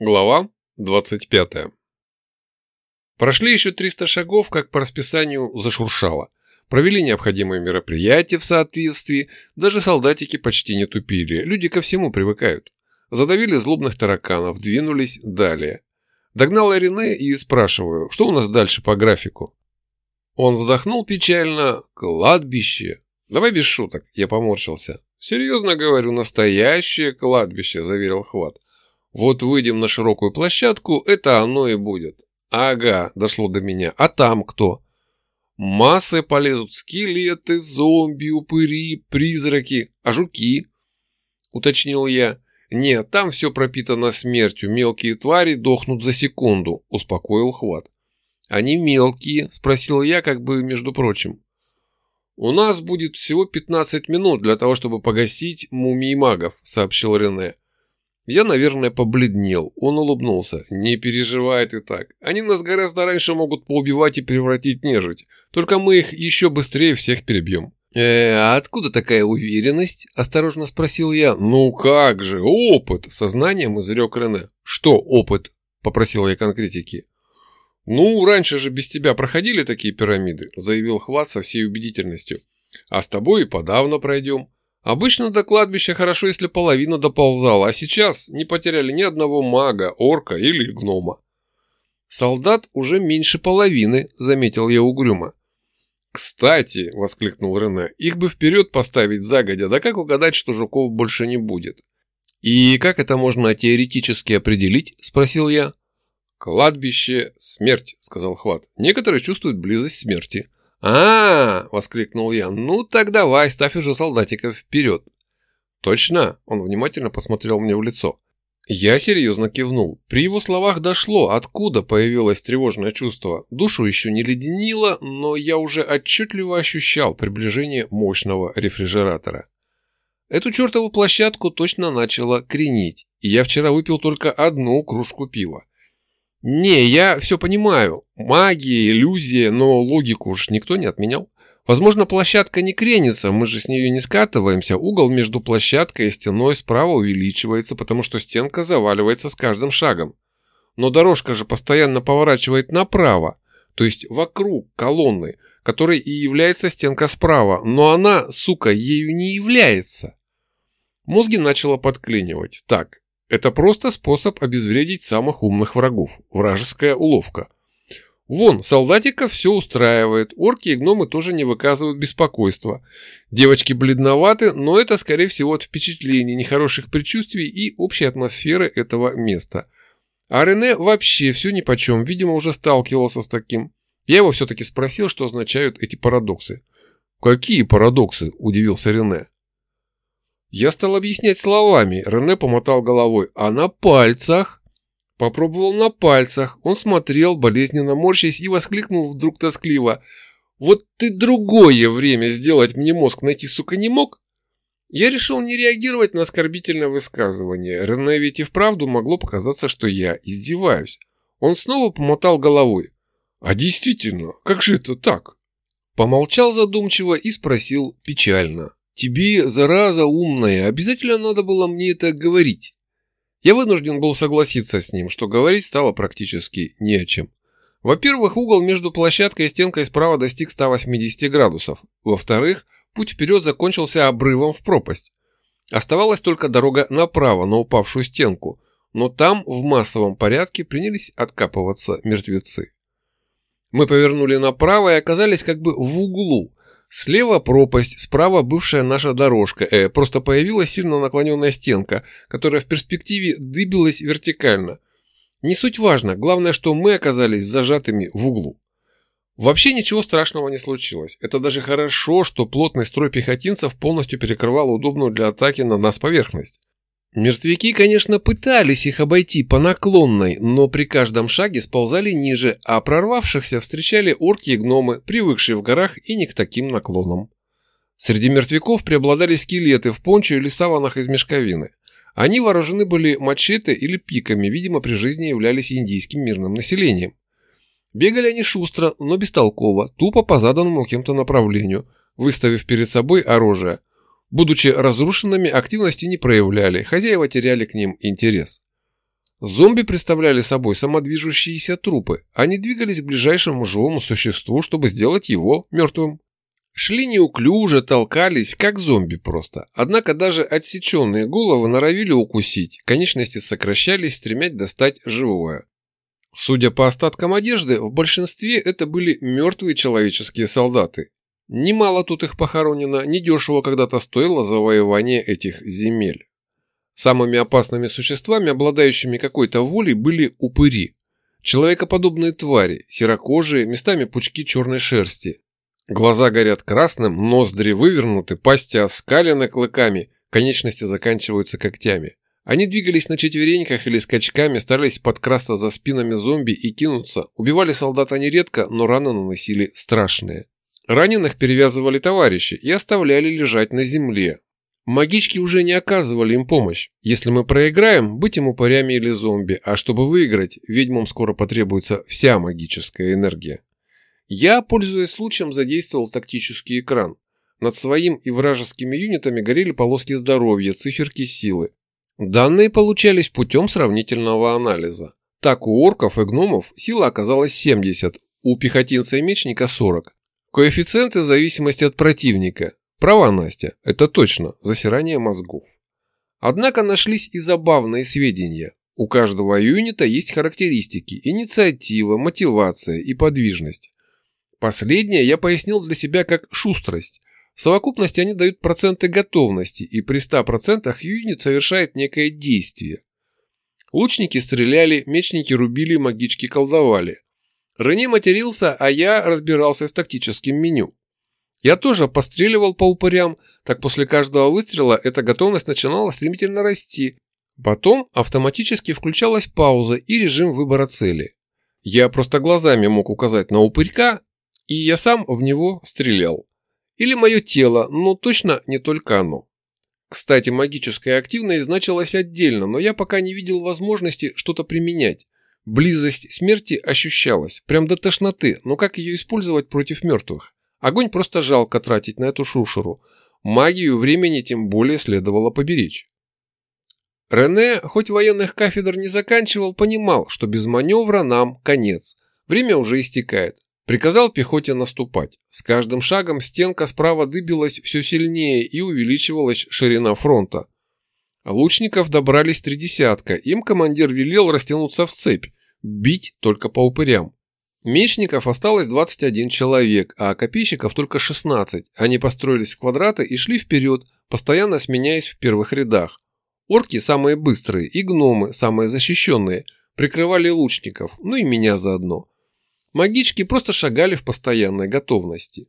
Глава 25. Прошли еще 300 шагов, как по расписанию зашуршало. Провели необходимые мероприятия в соответствии, даже солдатики почти не тупили, люди ко всему привыкают. Задавили злобных тараканов, двинулись далее. Догнал Рене и спрашиваю, что у нас дальше по графику? Он вздохнул печально. Кладбище. Давай без шуток, я поморщился. Серьезно говорю, настоящее кладбище, заверил Хват. Вот выйдем на широкую площадку, это оно и будет. Ага, дошло до меня. А там кто? Массы полезут скелеты, зомби, упыри, призраки, а жуки? Уточнил я. Нет, там все пропитано смертью, мелкие твари дохнут за секунду, успокоил Хват. Они мелкие, спросил я, как бы между прочим. У нас будет всего 15 минут для того, чтобы погасить мумии магов, сообщил Рене. Я, наверное, побледнел. Он улыбнулся. «Не переживай ты так. Они нас гораздо раньше могут поубивать и превратить нежить. Только мы их еще быстрее всех перебьем». «Э, а откуда такая уверенность?» – осторожно спросил я. «Ну как же, опыт!» – сознанием изрек Рене. «Что опыт?» – попросил я конкретики. «Ну, раньше же без тебя проходили такие пирамиды», – заявил Хват со всей убедительностью. «А с тобой и подавно пройдем. Обычно до кладбища хорошо, если половина доползала, а сейчас не потеряли ни одного мага, орка или гнома. Солдат уже меньше половины, заметил я угрюмо. «Кстати», — воскликнул Рене, — «их бы вперед поставить загодя, да как угадать, что жуков больше не будет?» «И как это можно теоретически определить?» — спросил я. «Кладбище – смерть», – сказал Хват. «Некоторые чувствуют близость смерти а, воскликнул я. «Ну так давай, ставь уже солдатиков вперед!» «Точно?» – он внимательно посмотрел мне в лицо. Я серьезно кивнул. При его словах дошло, откуда появилось тревожное чувство. Душу еще не леденило, но я уже отчетливо ощущал приближение мощного рефрижератора. Эту чертову площадку точно начало кренить, и я вчера выпил только одну кружку пива. Не, я все понимаю. Магия, иллюзия, но логику уж никто не отменял. Возможно, площадка не кренится, мы же с нее не скатываемся. Угол между площадкой и стеной справа увеличивается, потому что стенка заваливается с каждым шагом. Но дорожка же постоянно поворачивает направо, то есть вокруг колонны, которой и является стенка справа, но она, сука, ею не является. Мозги начало подклинивать. Так, это просто способ обезвредить самых умных врагов. Вражеская уловка. Вон, солдатиков все устраивает, орки и гномы тоже не выказывают беспокойства. Девочки бледноваты, но это, скорее всего, от впечатлений, нехороших предчувствий и общей атмосферы этого места. А Рене вообще все нипочем, видимо, уже сталкивался с таким. Я его все-таки спросил, что означают эти парадоксы. «Какие парадоксы?» – удивился Рене. Я стал объяснять словами, Рене помотал головой. А на пальцах? Попробовал на пальцах. Он смотрел, болезненно морщась, и воскликнул вдруг тоскливо. Вот ты другое время сделать мне мозг найти, сука, не мог? Я решил не реагировать на оскорбительное высказывание. Рене ведь и вправду могло показаться, что я издеваюсь. Он снова помотал головой. «А действительно, как же это так?» Помолчал задумчиво и спросил печально. Тебе, зараза умная, обязательно надо было мне это говорить. Я вынужден был согласиться с ним, что говорить стало практически не о чем. Во-первых, угол между площадкой и стенкой справа достиг 180 градусов. Во-вторых, путь вперед закончился обрывом в пропасть. Оставалась только дорога направо, на упавшую стенку, но там в массовом порядке принялись откапываться мертвецы. Мы повернули направо и оказались как бы в углу, Слева пропасть, справа бывшая наша дорожка, э, просто появилась сильно наклоненная стенка, которая в перспективе дыбилась вертикально. Не суть важно, главное, что мы оказались зажатыми в углу. Вообще ничего страшного не случилось. Это даже хорошо, что плотный строй пехотинцев полностью перекрывал удобную для атаки на нас поверхность. Мертвяки, конечно, пытались их обойти по наклонной, но при каждом шаге сползали ниже, а прорвавшихся встречали орки и гномы, привыкшие в горах и не к таким наклонам. Среди мертвяков преобладали скелеты в пончо или саванах из мешковины. Они вооружены были мачете или пиками, видимо, при жизни являлись индийским мирным населением. Бегали они шустро, но бестолково, тупо по заданному кем-то направлению, выставив перед собой оружие – Будучи разрушенными, активности не проявляли, хозяева теряли к ним интерес. Зомби представляли собой самодвижущиеся трупы. Они двигались к ближайшему живому существу, чтобы сделать его мертвым. Шли неуклюже, толкались, как зомби просто. Однако даже отсеченные головы норовили укусить, конечности сокращались, стремясь достать живое. Судя по остаткам одежды, в большинстве это были мертвые человеческие солдаты. Немало тут их похоронено, недешево когда-то стоило завоевание этих земель. Самыми опасными существами, обладающими какой-то волей, были упыри. Человекоподобные твари, серокожие, местами пучки черной шерсти. Глаза горят красным, ноздри вывернуты, пасти оскалены клыками, конечности заканчиваются когтями. Они двигались на четвереньках или скачками, старались подкрасться за спинами зомби и кинуться. Убивали солдата нередко, но раны наносили страшные. Раненых перевязывали товарищи и оставляли лежать на земле. Магички уже не оказывали им помощь. Если мы проиграем, быть им упырями или зомби, а чтобы выиграть, ведьмам скоро потребуется вся магическая энергия. Я, пользуясь случаем, задействовал тактический экран. Над своим и вражескими юнитами горели полоски здоровья, циферки силы. Данные получались путем сравнительного анализа. Так у орков и гномов сила оказалась 70, у пехотинца и мечника 40. Коэффициенты в зависимости от противника. Права Настя, это точно, засирание мозгов. Однако нашлись и забавные сведения. У каждого юнита есть характеристики, инициатива, мотивация и подвижность. Последнее я пояснил для себя как шустрость. В совокупности они дают проценты готовности, и при 100% юнит совершает некое действие. Лучники стреляли, мечники рубили, магички колдовали. Рене матерился, а я разбирался с тактическим меню. Я тоже постреливал по упырям, так после каждого выстрела эта готовность начинала стремительно расти. Потом автоматически включалась пауза и режим выбора цели. Я просто глазами мог указать на упырька, и я сам в него стрелял. Или мое тело, но точно не только оно. Кстати, магическая активность значилась отдельно, но я пока не видел возможности что-то применять. Близость смерти ощущалась, прям до тошноты, но как ее использовать против мертвых? Огонь просто жалко тратить на эту шушеру. Магию времени тем более следовало поберечь. Рене, хоть военных кафедр не заканчивал, понимал, что без маневра нам конец. Время уже истекает. Приказал пехоте наступать. С каждым шагом стенка справа дыбилась все сильнее и увеличивалась ширина фронта. Лучников добрались три десятка, им командир велел растянуться в цепь, бить только по упырям. Мечников осталось 21 человек, а копейщиков только 16. Они построились в квадраты и шли вперед, постоянно сменяясь в первых рядах. Орки самые быстрые и гномы самые защищенные, прикрывали лучников, ну и меня заодно. Магички просто шагали в постоянной готовности.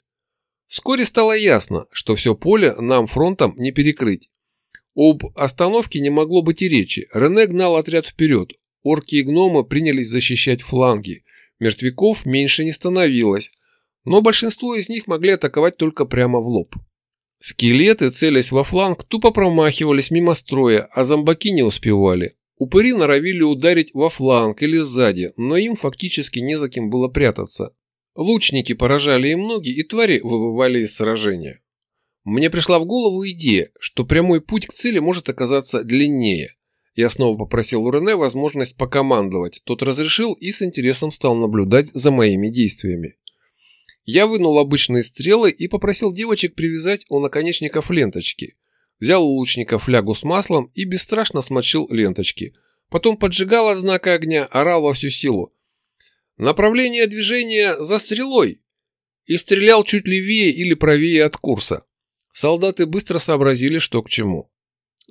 Вскоре стало ясно, что все поле нам фронтом не перекрыть. Об остановке не могло быть и речи. Рене гнал отряд вперед. Орки и гномы принялись защищать фланги. Мертвяков меньше не становилось, но большинство из них могли атаковать только прямо в лоб. Скелеты, целясь во фланг, тупо промахивались мимо строя, а зомбаки не успевали. Упыри норовили ударить во фланг или сзади, но им фактически не за кем было прятаться. Лучники поражали им ноги, и твари выбывали из сражения. Мне пришла в голову идея, что прямой путь к цели может оказаться длиннее. Я снова попросил у Рене возможность покомандовать, тот разрешил и с интересом стал наблюдать за моими действиями. Я вынул обычные стрелы и попросил девочек привязать у наконечников ленточки – взял у лучника флягу с маслом и бесстрашно смочил ленточки. Потом поджигал от знака огня, орал во всю силу. Направление движения за стрелой. И стрелял чуть левее или правее от курса. Солдаты быстро сообразили, что к чему.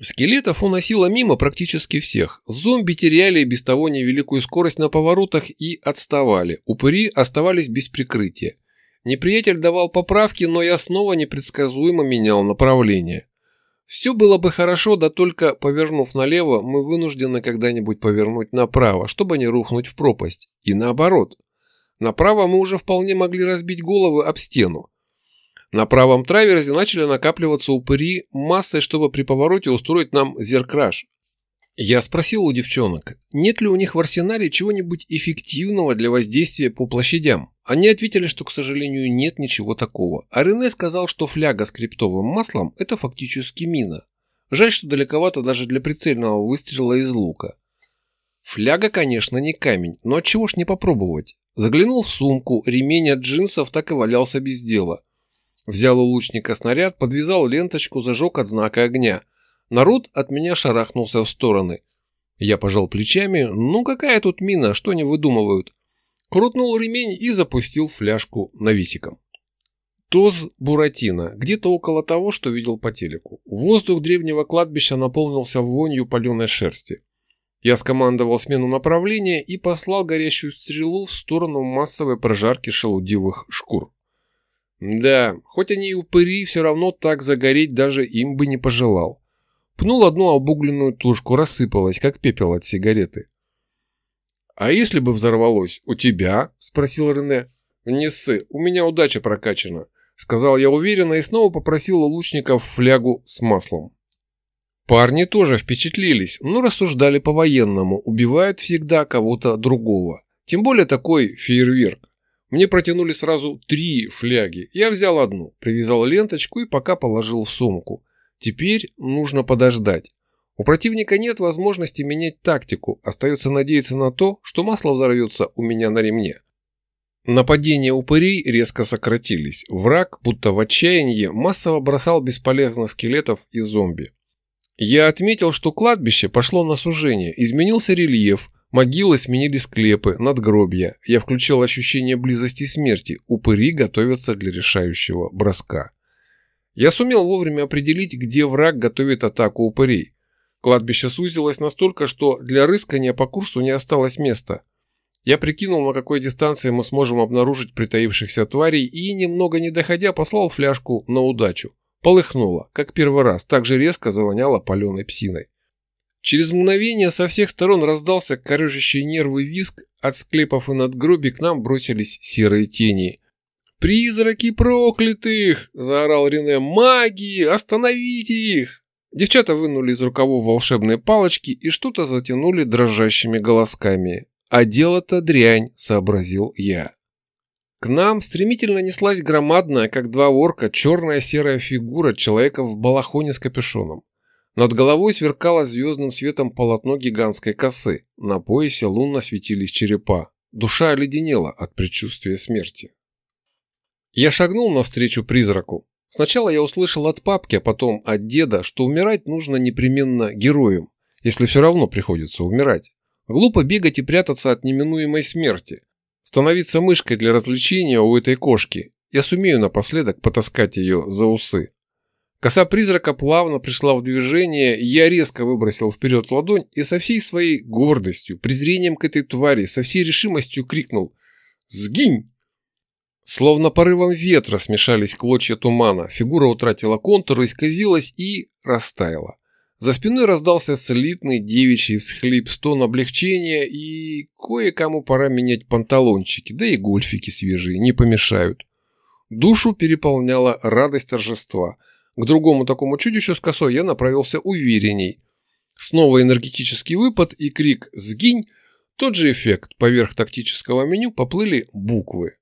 Скелетов уносило мимо практически всех. Зомби теряли без того невеликую скорость на поворотах и отставали. Упыри оставались без прикрытия. Неприятель давал поправки, но я снова непредсказуемо менял направление. Все было бы хорошо, да только, повернув налево, мы вынуждены когда-нибудь повернуть направо, чтобы не рухнуть в пропасть. И наоборот. Направо мы уже вполне могли разбить головы об стену. На правом траверзе начали накапливаться упыри массой, чтобы при повороте устроить нам зеркраж. Я спросил у девчонок, нет ли у них в арсенале чего-нибудь эффективного для воздействия по площадям. Они ответили, что, к сожалению, нет ничего такого, а Рене сказал, что фляга с криптовым маслом – это фактически мина. Жаль, что далековато даже для прицельного выстрела из лука. Фляга, конечно, не камень, но чего ж не попробовать. Заглянул в сумку, ремень от джинсов так и валялся без дела. Взял у лучника снаряд, подвязал ленточку, зажег от знака огня. Народ от меня шарахнулся в стороны. Я пожал плечами. Ну какая тут мина, что они выдумывают? Крутнул ремень и запустил фляжку нависиком. Тоз Буратино, где-то около того, что видел по телеку. Воздух древнего кладбища наполнился вонью паленой шерсти. Я скомандовал смену направления и послал горящую стрелу в сторону массовой прожарки шелудивых шкур. Да, хоть они и упыри, все равно так загореть даже им бы не пожелал. Пнул одну обугленную тушку, рассыпалась, как пепел от сигареты. «А если бы взорвалось? У тебя?» – спросил Рене. «Не ссы, у меня удача прокачана», – сказал я уверенно и снова попросил у лучников флягу с маслом. Парни тоже впечатлились, но рассуждали по-военному, убивают всегда кого-то другого. Тем более такой фейерверк. Мне протянули сразу три фляги. Я взял одну, привязал ленточку и пока положил в сумку. Теперь нужно подождать. У противника нет возможности менять тактику, остается надеяться на то, что масло взорвется у меня на ремне. Нападения упырей резко сократились. Враг, будто в отчаянии, массово бросал бесполезных скелетов и зомби. Я отметил, что кладбище пошло на сужение, изменился рельеф, могилы сменили склепы, надгробья. Я включил ощущение близости смерти, упыри готовятся для решающего броска. Я сумел вовремя определить, где враг готовит атаку упырей. Кладбище сузилось настолько, что для рыскания по курсу не осталось места. Я прикинул, на какой дистанции мы сможем обнаружить притаившихся тварей и, немного не доходя, послал фляжку на удачу. Полыхнуло, как первый раз, так же резко завоняло паленой псиной. Через мгновение со всех сторон раздался корежащий нервы виск, от склепов и надгробий к нам бросились серые тени. «Призраки проклятых!» – заорал Рене. «Маги! Остановите их!» Девчата вынули из рукавов волшебные палочки и что-то затянули дрожащими голосками. «А дело-то дрянь», – сообразил я. К нам стремительно неслась громадная, как два орка, черная серая фигура человека в балахоне с капюшоном. Над головой сверкало звездным светом полотно гигантской косы. На поясе лунно светились черепа. Душа оледенела от предчувствия смерти. Я шагнул навстречу призраку. Сначала я услышал от папки, а потом от деда, что умирать нужно непременно героем, если все равно приходится умирать. Глупо бегать и прятаться от неминуемой смерти. Становиться мышкой для развлечения у этой кошки. Я сумею напоследок потаскать ее за усы. Коса призрака плавно пришла в движение, я резко выбросил вперед ладонь и со всей своей гордостью, презрением к этой твари, со всей решимостью крикнул «Сгинь!». Словно порывом ветра смешались клочья тумана, фигура утратила контур, исказилась и растаяла. За спиной раздался слитный девичий всхлип, стон облегчения, и кое-кому пора менять панталончики, да и гольфики свежие не помешают. Душу переполняла радость торжества. К другому такому чудищу с косой я направился уверенней. Снова энергетический выпад и крик «Сгинь!» Тот же эффект. Поверх тактического меню поплыли буквы.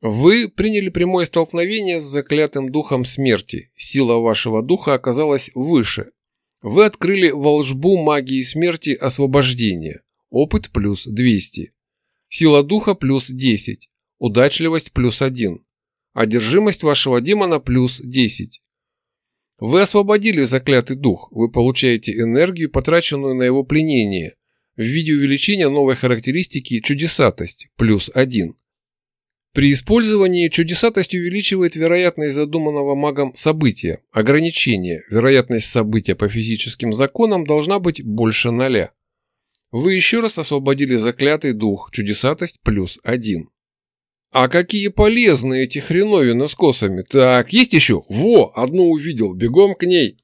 Вы приняли прямое столкновение с заклятым духом смерти. Сила вашего духа оказалась выше, вы открыли волжбу магии смерти освобождения. Опыт плюс 200. Сила духа плюс 10. Удачливость плюс 1. Одержимость вашего демона плюс 10. Вы освободили заклятый дух. Вы получаете энергию, потраченную на его пленение, в виде увеличения новой характеристики чудесатость плюс 1. При использовании чудесатость увеличивает вероятность задуманного магом события. Ограничение. Вероятность события по физическим законам должна быть больше ноля. Вы еще раз освободили заклятый дух. Чудесатость плюс один. А какие полезные эти хреновины с косами. Так, есть еще? Во, одну увидел. Бегом к ней.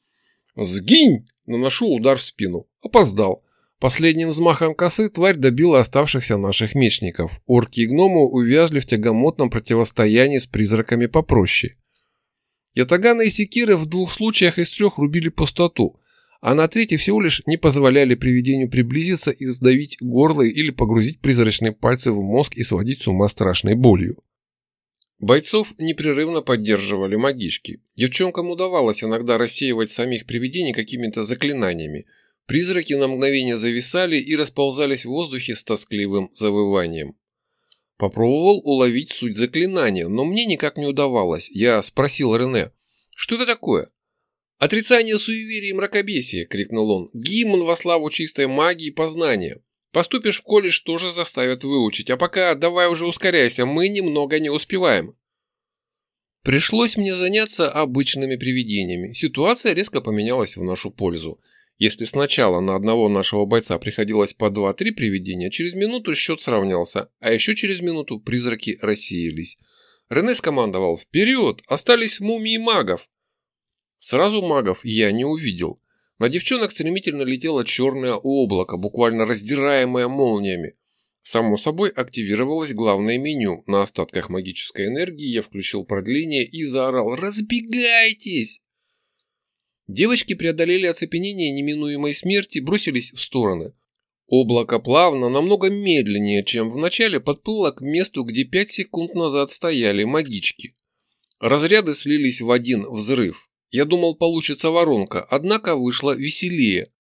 Сгинь! Наношу удар в спину. Опоздал. Последним взмахом косы тварь добила оставшихся наших мечников. Орки и гномы увязли в тягомотном противостоянии с призраками попроще. Ятаганы и секиры в двух случаях из трех рубили пустоту, а на третий всего лишь не позволяли привидению приблизиться и сдавить горло или погрузить призрачные пальцы в мозг и сводить с ума страшной болью. Бойцов непрерывно поддерживали магички. Девчонкам удавалось иногда рассеивать самих привидений какими-то заклинаниями – Призраки на мгновение зависали и расползались в воздухе с тоскливым завыванием. Попробовал уловить суть заклинания, но мне никак не удавалось. Я спросил Рене, что это такое? «Отрицание суеверия и мракобесия!» – крикнул он. «Гимн во славу чистой магии и познания. Поступишь в колледж, тоже заставят выучить, а пока давай уже ускоряйся, мы немного не успеваем». Пришлось мне заняться обычными привидениями. Ситуация резко поменялась в нашу пользу. Если сначала на одного нашего бойца приходилось по 2-3 привидения, через минуту счет сравнялся, а еще через минуту призраки рассеялись. Рене скомандовал «Вперед! Остались мумии магов!» Сразу магов я не увидел. На девчонок стремительно летело черное облако, буквально раздираемое молниями. Само собой активировалось главное меню. На остатках магической энергии я включил продление и заорал «Разбегайтесь!». Девочки преодолели оцепенение неминуемой смерти, бросились в стороны. Облако плавно, намного медленнее, чем в начале, подплыло к месту, где пять секунд назад стояли магички. Разряды слились в один взрыв. Я думал, получится воронка, однако вышло веселее.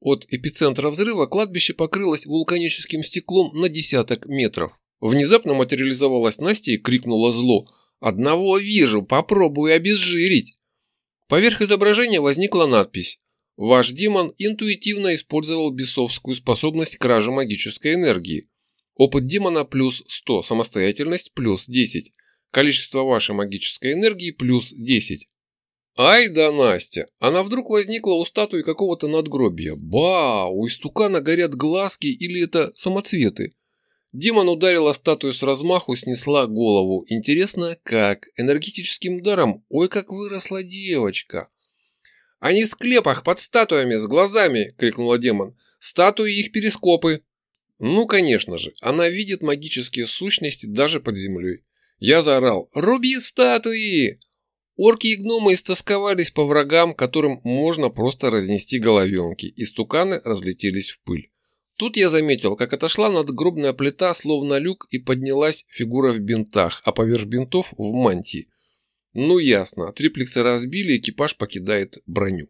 От эпицентра взрыва кладбище покрылось вулканическим стеклом на десяток метров. Внезапно материализовалась Настя и крикнула зло. «Одного вижу, попробую обезжирить!» Поверх изображения возникла надпись «Ваш демон интуитивно использовал бесовскую способность кражи магической энергии. Опыт демона плюс 100, самостоятельность плюс 10, количество вашей магической энергии плюс 10». Ай да Настя! Она вдруг возникла у статуи какого-то надгробия. Ба! У истукана горят глазки или это самоцветы? Демон ударил о статую с размаху, снесла голову. Интересно, как? Энергетическим ударом? Ой, как выросла девочка! «Они в склепах под статуями с глазами!» – крикнула демон. «Статуи их перископы!» Ну, конечно же, она видит магические сущности даже под землей. Я заорал «Руби статуи!» Орки и гномы истосковались по врагам, которым можно просто разнести головенки, и стуканы разлетелись в пыль. Тут я заметил, как отошла надгробная плита, словно люк, и поднялась фигура в бинтах, а поверх бинтов в мантии. Ну ясно, триплексы разбили, экипаж покидает броню.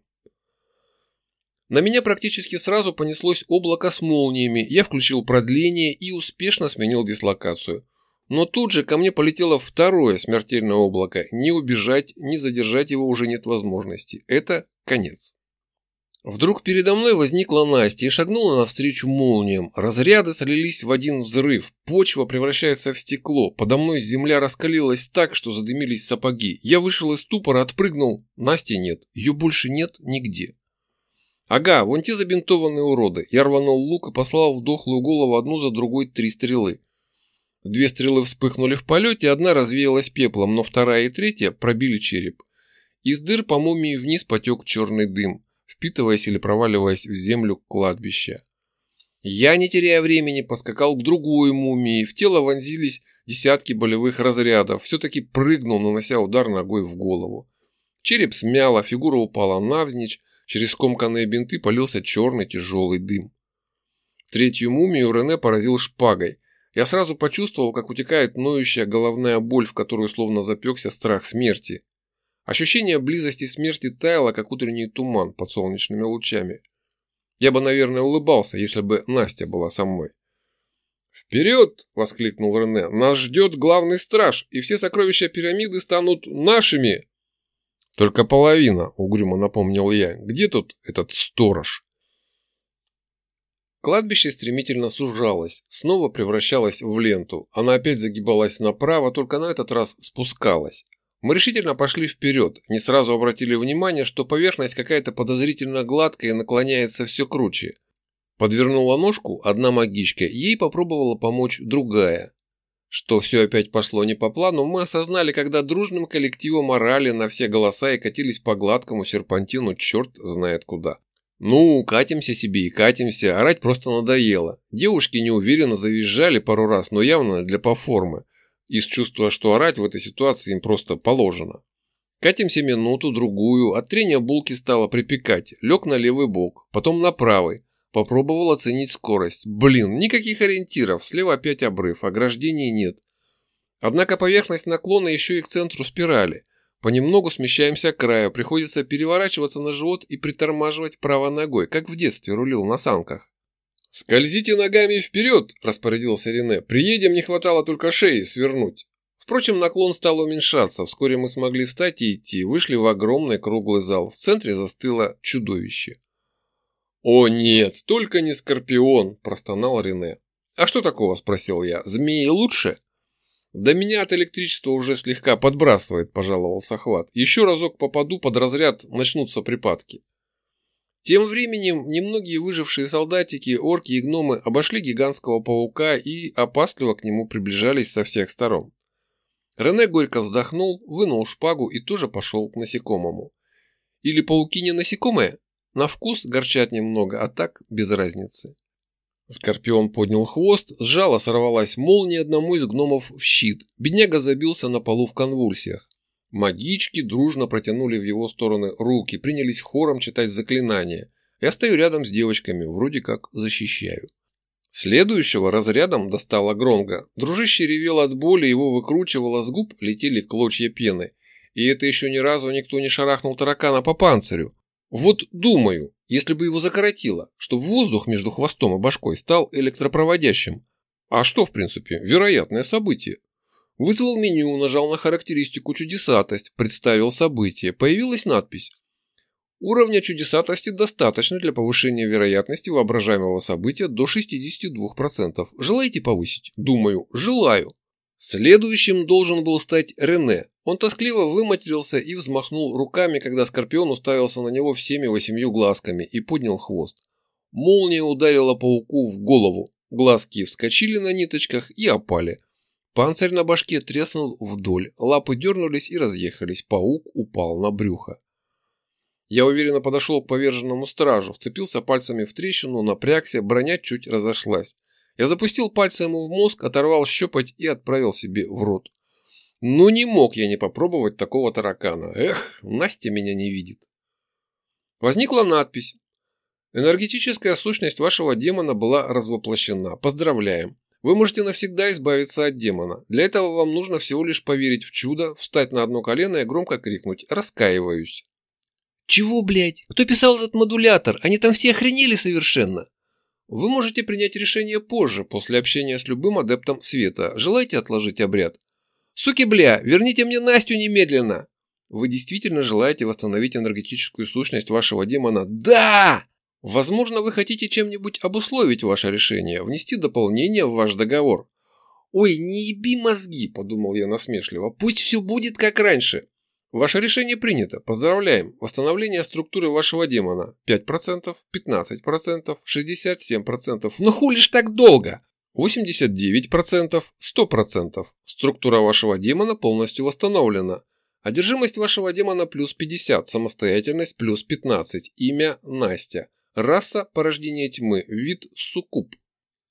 На меня практически сразу понеслось облако с молниями, я включил продление и успешно сменил дислокацию. Но тут же ко мне полетело второе смертельное облако. Ни убежать, ни задержать его уже нет возможности. Это конец. Вдруг передо мной возникла Настя и шагнула навстречу молниям. Разряды слились в один взрыв. Почва превращается в стекло. Подо мной земля раскалилась так, что задымились сапоги. Я вышел из ступора, отпрыгнул. Насти нет. Ее больше нет нигде. Ага, вон те забинтованные уроды. Я рванул лук и послал в дохлую голову одну за другой три стрелы. Две стрелы вспыхнули в полете, одна развеялась пеплом, но вторая и третья пробили череп. Из дыр по мумии вниз потек черный дым, впитываясь или проваливаясь в землю кладбища. Я, не теряя времени, поскакал к другой мумии, в тело вонзились десятки болевых разрядов, все-таки прыгнул, нанося удар ногой в голову. Череп смяло, фигура упала навзничь, через скомканные бинты полился черный тяжелый дым. Третью мумию Рене поразил шпагой – я сразу почувствовал, как утекает ноющая головная боль, в которую словно запекся страх смерти. Ощущение близости смерти таяло, как утренний туман под солнечными лучами. Я бы, наверное, улыбался, если бы Настя была со мной. «Вперед!» – воскликнул Рене. «Нас ждет главный страж, и все сокровища пирамиды станут нашими!» «Только половина», – угрюмо напомнил я. «Где тут этот сторож?» Кладбище стремительно сужалось, снова превращалось в ленту. Она опять загибалась направо, только на этот раз спускалась. Мы решительно пошли вперед, не сразу обратили внимание, что поверхность какая-то подозрительно гладкая и наклоняется все круче. Подвернула ножку одна магичка, ей попробовала помочь другая. Что все опять пошло не по плану, мы осознали, когда дружным коллективом орали на все голоса и катились по гладкому серпантину черт знает куда. Ну, катимся себе и катимся, орать просто надоело. Девушки неуверенно завизжали пару раз, но явно для поформы. Из чувства, что орать в этой ситуации им просто положено. Катимся минуту, другую, от трения булки стало припекать. Лег на левый бок, потом на правый. Попробовал оценить скорость. Блин, никаких ориентиров, слева опять обрыв, ограждений нет. Однако поверхность наклона еще и к центру спирали. Понемногу смещаемся к краю, приходится переворачиваться на живот и притормаживать правой ногой, как в детстве рулил на санках. «Скользите ногами вперед!» – распорядился Рене. «Приедем, не хватало только шеи свернуть». Впрочем, наклон стал уменьшаться. Вскоре мы смогли встать и идти. Вышли в огромный круглый зал. В центре застыло чудовище. «О нет, только не Скорпион!» – простонал Рене. «А что такого?» – спросил я. «Змеи лучше?» «Да меня от электричества уже слегка подбрасывает», – пожаловался Хват. «Еще разок попаду под разряд, начнутся припадки». Тем временем немногие выжившие солдатики, орки и гномы обошли гигантского паука и опасливо к нему приближались со всех сторон. Рене горько вздохнул, вынул шпагу и тоже пошел к насекомому. Или пауки не насекомые? На вкус горчат немного, а так без разницы. Скорпион поднял хвост, сжало сорвалась молния одному из гномов в щит. Бедняга забился на полу в конвульсиях. Магички дружно протянули в его стороны руки, принялись хором читать заклинания. Я стою рядом с девочками, вроде как защищаю. Следующего разрядом достала Гронга. Дружище ревел от боли, его выкручивало с губ, летели клочья пены. И это еще ни разу никто не шарахнул таракана по панцирю. Вот думаю, если бы его закоротило, чтобы воздух между хвостом и башкой стал электропроводящим. А что, в принципе, вероятное событие. Вызвал меню, нажал на характеристику чудесатость, представил событие, появилась надпись. Уровня чудесатости достаточно для повышения вероятности воображаемого события до 62%. Желаете повысить? Думаю, желаю. Следующим должен был стать Рене. Он тоскливо выматерился и взмахнул руками, когда Скорпион уставился на него всеми восемью глазками и поднял хвост. Молния ударила пауку в голову. Глазки вскочили на ниточках и опали. Панцирь на башке треснул вдоль, лапы дернулись и разъехались. Паук упал на брюхо. Я уверенно подошел к поверженному стражу, вцепился пальцами в трещину, напрягся, броня чуть разошлась. Я запустил пальцы ему в мозг, оторвал щепоть и отправил себе в рот. Ну не мог я не попробовать такого таракана. Эх, Настя меня не видит. Возникла надпись. Энергетическая сущность вашего демона была развоплощена. Поздравляем. Вы можете навсегда избавиться от демона. Для этого вам нужно всего лишь поверить в чудо, встать на одно колено и громко крикнуть «Раскаиваюсь». «Чего, блядь? Кто писал этот модулятор? Они там все охренели совершенно!» Вы можете принять решение позже, после общения с любым адептом света. Желаете отложить обряд? Суки, бля, верните мне Настю немедленно! Вы действительно желаете восстановить энергетическую сущность вашего демона? Да! Возможно, вы хотите чем-нибудь обусловить ваше решение, внести дополнение в ваш договор. Ой, не еби мозги, подумал я насмешливо. Пусть все будет как раньше. Ваше решение принято. Поздравляем. Восстановление структуры вашего демона. 5%, 15%, 67%. Но хули ж так долго? 89%, 100%. Структура вашего демона полностью восстановлена. Одержимость вашего демона плюс 50, самостоятельность плюс 15, имя Настя. Раса порождение тьмы, вид суккуб.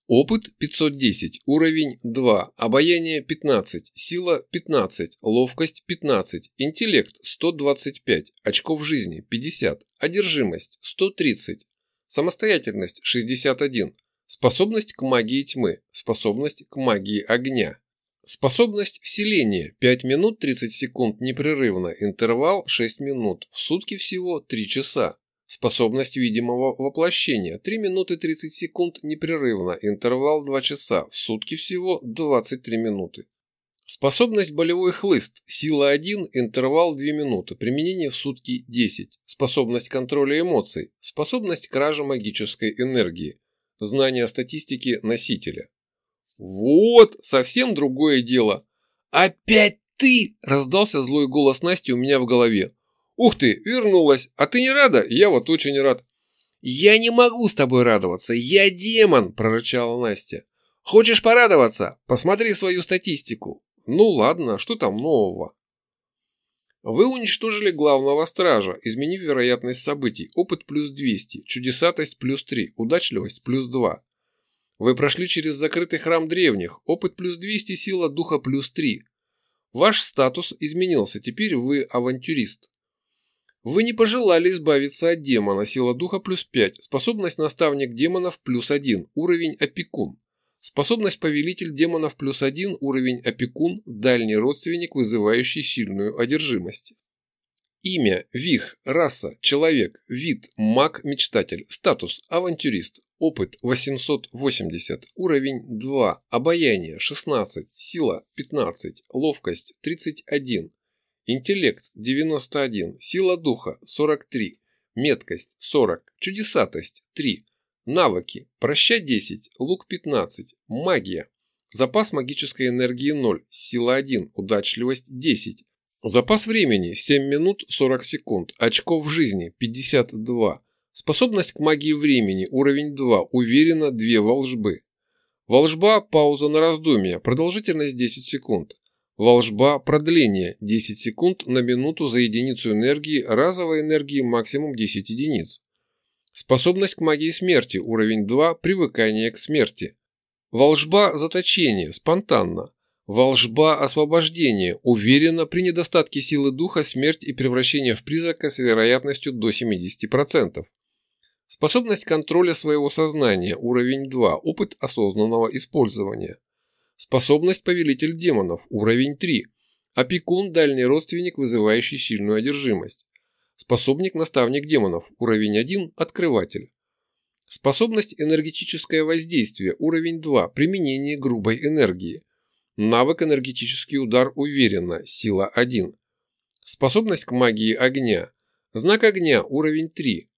Опыт 510, уровень 2, обаяние 15, сила 15, ловкость 15, интеллект 125, очков жизни 50, одержимость 130, самостоятельность 61, способность к магии тьмы, способность к магии огня. Способность вселения 5 минут 30 секунд непрерывно, интервал 6 минут, в сутки всего 3 часа. Способность видимого воплощения 3 минуты 30 секунд непрерывно, интервал 2 часа, в сутки всего 23 минуты. Способность болевой хлыст, сила 1, интервал 2 минуты, применение в сутки 10. Способность контроля эмоций, способность кражи магической энергии, знание статистики носителя. Вот, совсем другое дело. Опять ты! Раздался злой голос Насти у меня в голове. «Ух ты, вернулась! А ты не рада? Я вот очень рад!» «Я не могу с тобой радоваться! Я демон!» – прорычала Настя. «Хочешь порадоваться? Посмотри свою статистику!» «Ну ладно, что там нового?» Вы уничтожили главного стража, изменив вероятность событий. Опыт плюс 200, чудесатость плюс 3, удачливость плюс 2. Вы прошли через закрытый храм древних. Опыт плюс 200, сила духа плюс 3. Ваш статус изменился, теперь вы авантюрист. Вы не пожелали избавиться от демона, сила духа плюс 5, способность наставник демонов плюс 1, уровень опекун. Способность повелитель демонов плюс один, уровень опекун, дальний родственник, вызывающий сильную одержимость. Имя, Вих, раса, человек, вид, маг-мечтатель, статус, авантюрист, опыт 880, уровень 2, обаяние 16, сила 15, ловкость 31, интеллект 91, сила духа 43, меткость 40, чудесатость 3, навыки, проща 10, лук 15, магия, запас магической энергии 0, сила 1, удачливость 10, Запас времени 7 минут 40 секунд, очков жизни 52, способность к магии времени уровень 2, уверенно 2 волжбы. Волжба – пауза на раздумье, продолжительность 10 секунд. Волжба – продление 10 секунд на минуту за единицу энергии, разовой энергии максимум 10 единиц. Способность к магии смерти уровень 2, привыкание к смерти. Волжба – заточение, спонтанно. Волжба освобождения. Уверена, при недостатке силы духа смерть и превращение в призрака с вероятностью до 70%. Способность контроля своего сознания. Уровень 2. Опыт осознанного использования. Способность повелитель демонов. Уровень 3. Опекун – дальний родственник, вызывающий сильную одержимость. Способник – наставник демонов. Уровень 1 – открыватель. Способность энергетическое воздействие. Уровень 2. Применение грубой энергии. Навык энергетический удар уверенно, сила 1. Способность к магии огня. Знак огня, уровень 3.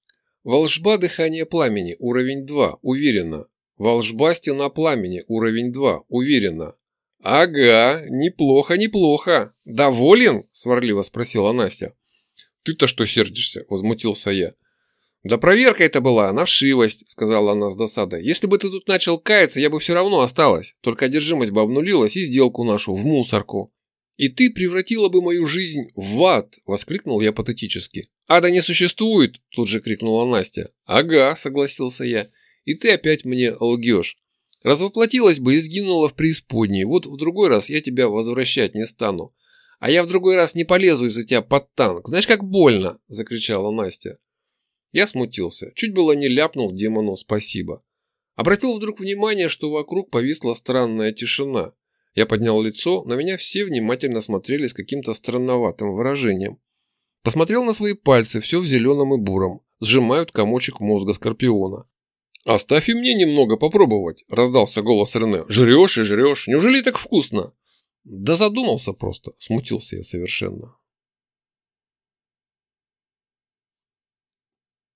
Волжба дыхания пламени, уровень 2, уверенно. Волжба стена пламени, уровень 2, уверенно. Ага, неплохо, неплохо. Доволен? Сварливо спросила Настя. Ты-то что сердишься? Возмутился я. «Да проверка это была, на вшивость», – сказала она с досадой. «Если бы ты тут начал каяться, я бы все равно осталась. Только одержимость бы обнулилась и сделку нашу в мусорку». «И ты превратила бы мою жизнь в ад!» – воскликнул я патетически. «Ада не существует!» – тут же крикнула Настя. «Ага», – согласился я. «И ты опять мне лгешь. Развоплотилась бы и сгинула в преисподней. Вот в другой раз я тебя возвращать не стану. А я в другой раз не полезу из-за тебя под танк. Знаешь, как больно!» – закричала Настя. Я смутился, чуть было не ляпнул демону спасибо. Обратил вдруг внимание, что вокруг повисла странная тишина. Я поднял лицо, на меня все внимательно смотрели с каким-то странноватым выражением. Посмотрел на свои пальцы, все в зеленом и буром, сжимают комочек мозга скорпиона. «Оставь и мне немного попробовать», – раздался голос Рене. «Жрешь и жрешь. Неужели так вкусно?» «Да задумался просто», – смутился я совершенно.